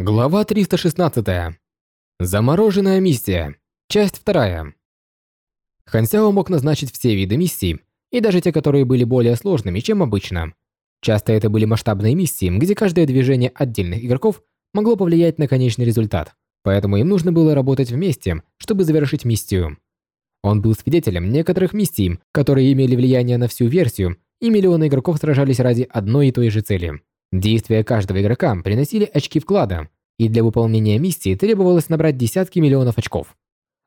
Глава 316. Замороженная миссия. Часть 2. Хансяо мог назначить все виды миссий, и даже те, которые были более сложными, чем обычно. Часто это были масштабные миссии, где каждое движение отдельных игроков могло повлиять на конечный результат, поэтому им нужно было работать вместе, чтобы завершить миссию. Он был свидетелем некоторых миссий, которые имели влияние на всю версию, и миллионы игроков сражались ради одной и той же цели. Действия каждого игрока приносили очки вклада, и для выполнения миссии требовалось набрать десятки миллионов очков.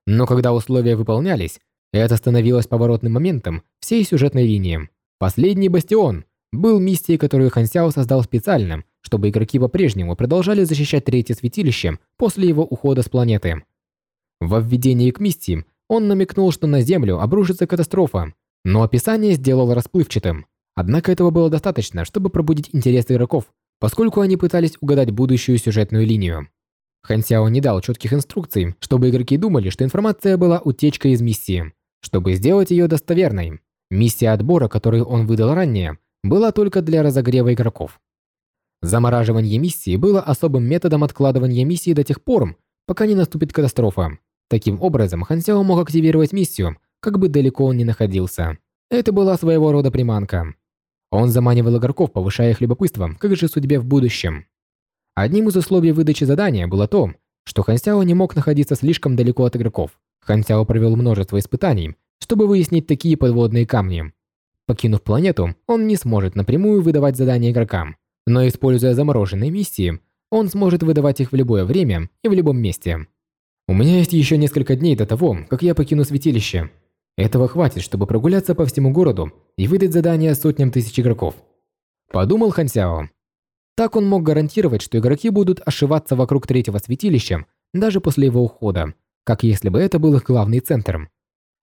Но когда условия выполнялись, это становилось поворотным моментом всей сюжетной линии. Последний бастион был миссией, которую Хан Сяо создал специально, чтобы игроки по-прежнему продолжали защищать третье святилище после его ухода с планеты. Во введении к миссии он намекнул, что на Землю обрушится катастрофа, но описание сделал расплывчатым. Однако этого было достаточно, чтобы пробудить интерес игроков, поскольку они пытались угадать будущую сюжетную линию. Хан Сяо не дал четких инструкций, чтобы игроки думали, что информация была утечкой из миссии. Чтобы сделать ее достоверной, миссия отбора, которую он выдал ранее, была только для разогрева игроков. Замораживание миссии было особым методом откладывания миссии до тех пор, пока не наступит катастрофа. Таким образом, Хан Сяо мог активировать миссию, как бы далеко он ни находился. Это была своего рода приманка. Он заманивал игроков, повышая их любопытство, как же судьбе в будущем. Одним из условий выдачи задания было то, что Хан Сяо не мог находиться слишком далеко от игроков. Хан Сяо провел множество испытаний, чтобы выяснить такие подводные камни. Покинув планету, он не сможет напрямую выдавать задания игрокам, но используя замороженные миссии, он сможет выдавать их в любое время и в любом месте. У меня есть еще несколько дней до того, как я покину святилище. Этого хватит, чтобы прогуляться по всему городу и выдать задания сотням тысяч игроков. Подумал Хан Сяо. Так он мог гарантировать, что игроки будут ошиваться вокруг третьего святилища даже после его ухода, как если бы это был их главный центр.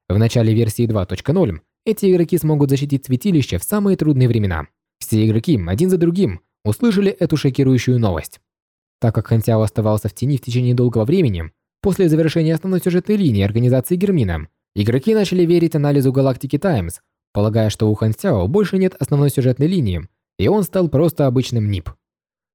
В начале версии 2.0 эти игроки смогут защитить святилище в самые трудные времена. Все игроки, один за другим, услышали эту шокирующую новость. Так как Хан Сяо оставался в тени в течение долгого времени, после завершения основной сюжетной линии организации Гермина, игроки начали верить анализу Галактики Таймс, полагая, что у Хан Сяо больше нет основной сюжетной линии, и он стал просто обычным НИП.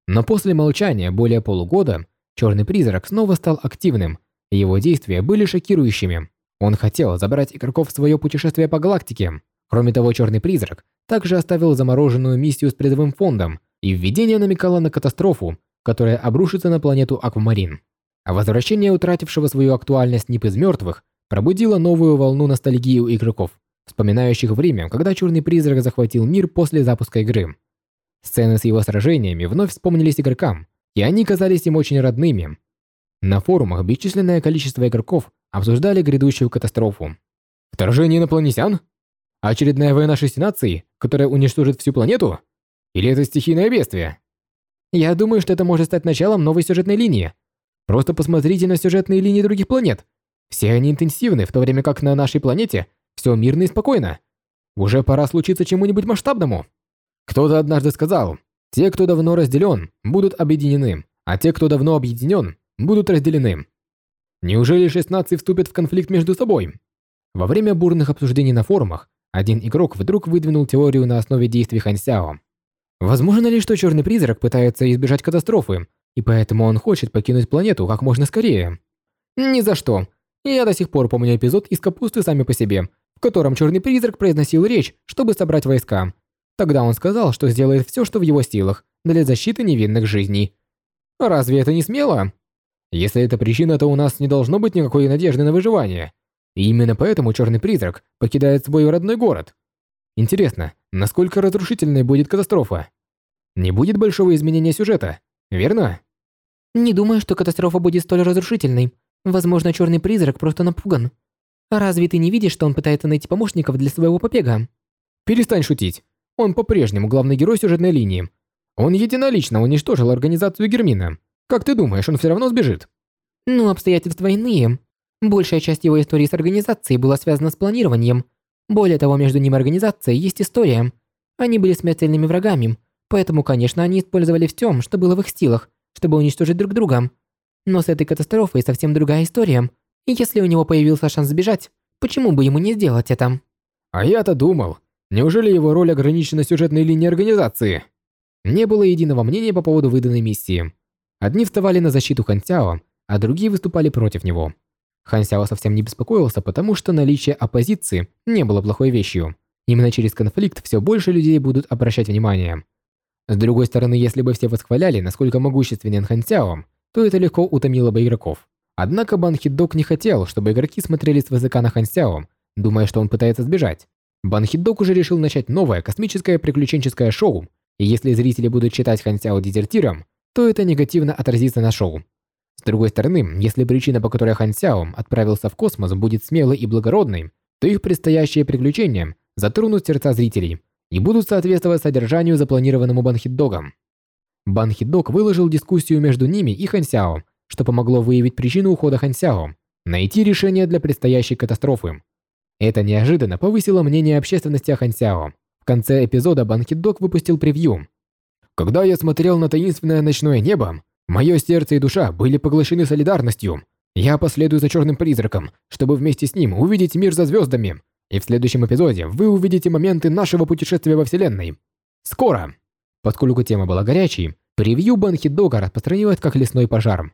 Но после молчания более полугода Черный Призрак снова стал активным, и его действия были шокирующими. Он хотел забрать игроков в свое путешествие по галактике. Кроме того, Черный Призрак также оставил замороженную миссию с призовым фондом, и введение намекало на катастрофу, которая обрушится на планету Аквамарин. А возвращение утратившего свою актуальность НИП из мертвых пробудило новую волну ностальгии у игроков, вспоминающих время, когда Черный Призрак захватил мир после запуска игры. Сцены с его сражениями вновь вспомнились игрокам, и они казались им очень родными. На форумах бесчисленное количество игроков обсуждали грядущую катастрофу. Вторжение инопланетян? Очередная война шести наций, которая уничтожит всю планету? Или это стихийное бедствие? Я думаю, что это может стать началом новой сюжетной линии. Просто посмотрите на сюжетные линии других планет. Все они интенсивны, в то время как на нашей планете все мирно и спокойно. Уже пора случиться чему-нибудь масштабному. Кто-то однажды сказал, те, кто давно разделен, будут объединены, а те, кто давно объединен, будут разделены. Неужели шесть наций вступят в конфликт между собой? Во время бурных обсуждений на форумах, один игрок вдруг выдвинул теорию на основе действий Хан Сяо. Возможно ли, что Черный Призрак пытается избежать катастрофы, и поэтому он хочет покинуть планету как можно скорее? Ни за что. Я до сих пор помню эпизод из «Капусты сами по себе», в котором Черный Призрак произносил речь, чтобы собрать войска. Тогда он сказал, что сделает все, что в его силах, для защиты невинных жизней. Разве это не смело? Если это причина, то у нас не должно быть никакой надежды на выживание. И именно поэтому Черный Призрак покидает свой родной город. Интересно, насколько разрушительной будет катастрофа? Не будет большого изменения сюжета, верно? Не думаю, что катастрофа будет столь разрушительной. Возможно, Черный Призрак просто напуган. Разве ты не видишь, что он пытается найти помощников для своего побега? Перестань шутить. Он по-прежнему главный герой сюжетной линии. Он единолично уничтожил организацию Гермина. Как ты думаешь, он все равно сбежит? Ну, обстоятельства иные. Большая часть его истории с организацией была связана с планированием. Более того, между ним и организацией есть история. Они были смертельными врагами, поэтому, конечно, они использовали все, что было в их силах, чтобы уничтожить друг друга. Но с этой катастрофой совсем другая история. И если у него появился шанс сбежать, почему бы ему не сделать это? А я-то думал, Неужели его роль ограничена сюжетной линией организации? Не было единого мнения по поводу выданной миссии. Одни вставали на защиту Хан Сяо, а другие выступали против него. Хан Сяо совсем не беспокоился, потому что наличие оппозиции не было плохой вещью. Именно через конфликт все больше людей будут обращать внимание. С другой стороны, если бы все восхваляли, насколько могущественен Хан Сяо, то это легко утомило бы игроков. Однако Бан Хиддок не хотел, чтобы игроки смотрели свысока на Хан думая, что он пытается сбежать. Бан Хиддок уже решил начать новое космическое приключенческое шоу, и если зрители будут считать Хан дезертиром, то это негативно отразится на шоу. С другой стороны, если причина, по которой Хан отправился в космос, будет смелой и благородной, то их предстоящие приключения затронут сердца зрителей и будут соответствовать содержанию, запланированному Банхиддогом. Банхиддог выложил дискуссию между ними и Хан Сяо, что помогло выявить причину ухода Хан Сяо, найти решение для предстоящей катастрофы. Это неожиданно повысило мнение общественности о Хан Сяо. В конце эпизода Банхиддог выпустил превью. «Когда я смотрел на таинственное ночное небо, Мое сердце и душа были поглощены солидарностью. Я последую за черным призраком, чтобы вместе с ним увидеть мир за звездами. И в следующем эпизоде вы увидите моменты нашего путешествия во Вселенной. Скоро! Поскольку тема была горячей, превью Банхи Дога распространилось как лесной пожар.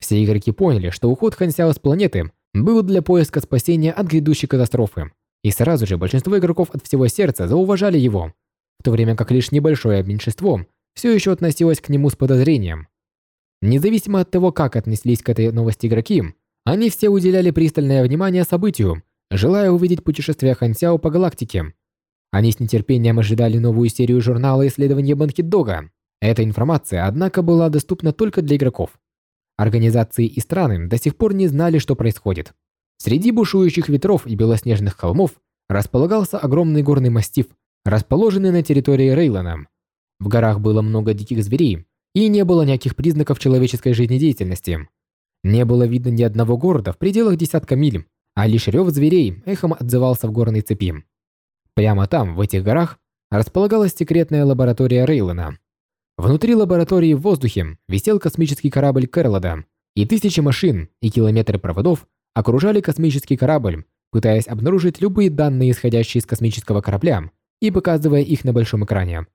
Все игроки поняли, что уход Хансяо с планеты был для поиска спасения от грядущей катастрофы. И сразу же большинство игроков от всего сердца зауважали его, в то время как лишь небольшое меньшинство все еще относилось к нему с подозрением. Независимо от того, как отнеслись к этой новости игроки, они все уделяли пристальное внимание событию, желая увидеть путешествие Хансяо по галактике. Они с нетерпением ожидали новую серию журнала исследования Банкит-Дога. Эта информация, однако, была доступна только для игроков. Организации и страны до сих пор не знали, что происходит. Среди бушующих ветров и белоснежных холмов располагался огромный горный массив, расположенный на территории Рейлана. В горах было много диких зверей, и не было никаких признаков человеческой жизнедеятельности. Не было видно ни одного города в пределах десятка миль, а лишь рев зверей эхом отзывался в горной цепи. Прямо там, в этих горах, располагалась секретная лаборатория Рейлона. Внутри лаборатории в воздухе висел космический корабль Кэрлода, и тысячи машин и километры проводов окружали космический корабль, пытаясь обнаружить любые данные, исходящие из космического корабля, и показывая их на большом экране.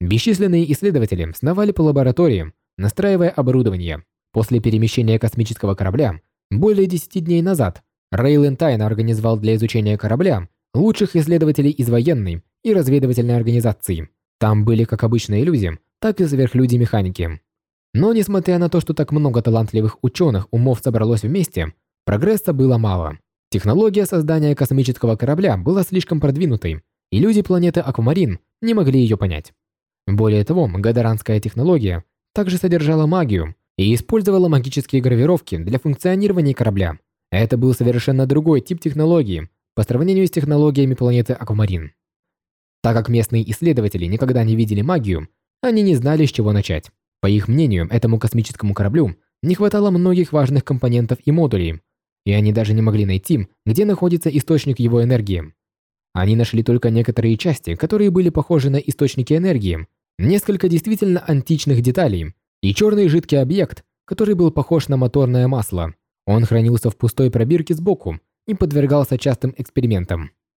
Бесчисленные исследователи сновали по лабораториям, настраивая оборудование. После перемещения космического корабля более 10 дней назад Рейлен тайно организовал для изучения корабля лучших исследователей из военной и разведывательной организации. Там были как обычные люди, так и сверхлюди-механики. Но несмотря на то, что так много талантливых ученых умов собралось вместе, прогресса было мало. Технология создания космического корабля была слишком продвинутой, и люди планеты Аквамарин не могли ее понять. Более того, гадаранская технология также содержала магию и использовала магические гравировки для функционирования корабля. Это был совершенно другой тип технологии по сравнению с технологиями планеты Аквамарин. Так как местные исследователи никогда не видели магию, они не знали, с чего начать. По их мнению, этому космическому кораблю не хватало многих важных компонентов и модулей, и они даже не могли найти, где находится источник его энергии. Они нашли только некоторые части, которые были похожи на источники энергии, несколько действительно античных деталей и черный жидкий объект, который был похож на моторное масло. Он хранился в пустой пробирке сбоку и подвергался частым экспериментам.